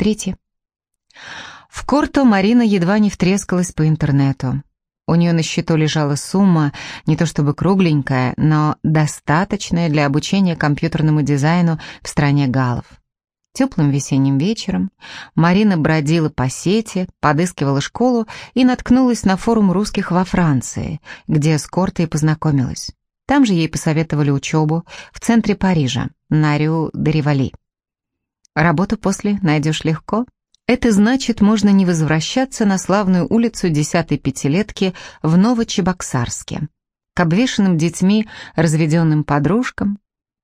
Третье. В Корто Марина едва не втрескалась по интернету. У нее на счету лежала сумма, не то чтобы кругленькая, но достаточная для обучения компьютерному дизайну в стране галов. Теплым весенним вечером Марина бродила по сети, подыскивала школу и наткнулась на форум русских во Франции, где с Кортой познакомилась. Там же ей посоветовали учебу в центре Парижа, на Рю де Ривали. Работу после найдешь легко. Это значит, можно не возвращаться на славную улицу десятой пятилетки в Новочебоксарске, к обвешанным детьми, разведенным подружкам,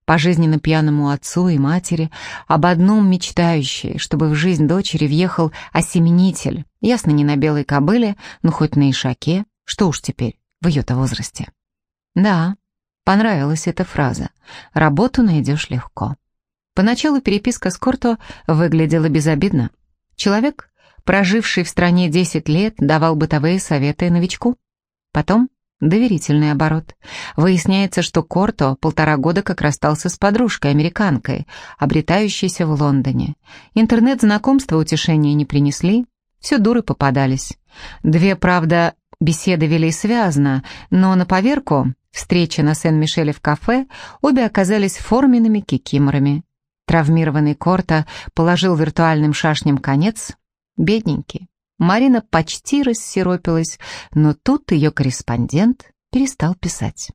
пожизненно пьяному отцу и матери, об одном мечтающей, чтобы в жизнь дочери въехал осеменитель, ясно не на белой кобыле, но хоть на ишаке, что уж теперь, в ее-то возрасте. Да, понравилась эта фраза «работу найдешь легко». Поначалу переписка с Корто выглядела безобидно. Человек, проживший в стране 10 лет, давал бытовые советы новичку. Потом доверительный оборот. Выясняется, что Корто полтора года как расстался с подружкой-американкой, обретающейся в Лондоне. Интернет-знакомства утешения не принесли, все дуры попадались. Две, правда, беседы вели связно, но на поверку встречи на Сен-Мишеле в кафе обе оказались форменными кикиморами. Травмированный Корта положил виртуальным шашням конец. Бедненький. Марина почти рассиропилась, но тут ее корреспондент перестал писать.